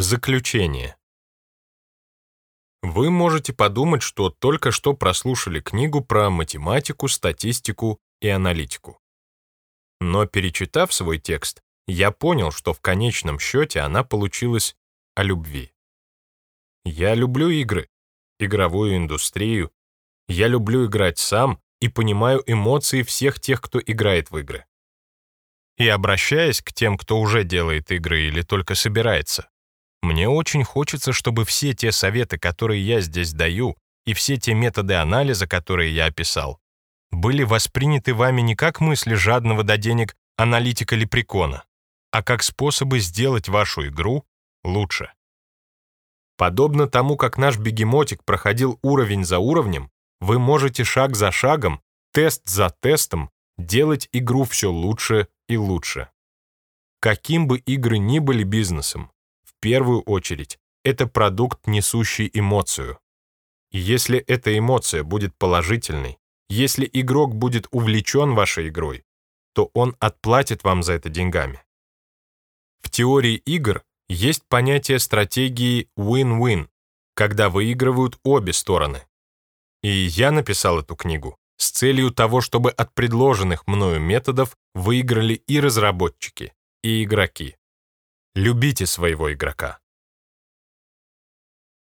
В заключение. Вы можете подумать, что только что прослушали книгу про математику, статистику и аналитику. Но перечитав свой текст, я понял, что в конечном счете она получилась о любви. Я люблю игры, игровую индустрию. Я люблю играть сам и понимаю эмоции всех тех, кто играет в игры. И обращаясь к тем, кто уже делает игры или только собирается, мне очень хочется, чтобы все те советы, которые я здесь даю, и все те методы анализа, которые я описал, были восприняты вами не как мысли жадного до денег аналитика лепрекона, а как способы сделать вашу игру лучше. Подобно тому, как наш бегемотик проходил уровень за уровнем, вы можете шаг за шагом, тест за тестом делать игру все лучше и лучше. Каким бы игры ни были бизнесом, первую очередь это продукт, несущий эмоцию. И если эта эмоция будет положительной, если игрок будет увлечен вашей игрой, то он отплатит вам за это деньгами. В теории игр есть понятие стратегии win-win, когда выигрывают обе стороны. И я написал эту книгу с целью того, чтобы от предложенных мною методов выиграли и разработчики, и игроки. Любите своего игрока.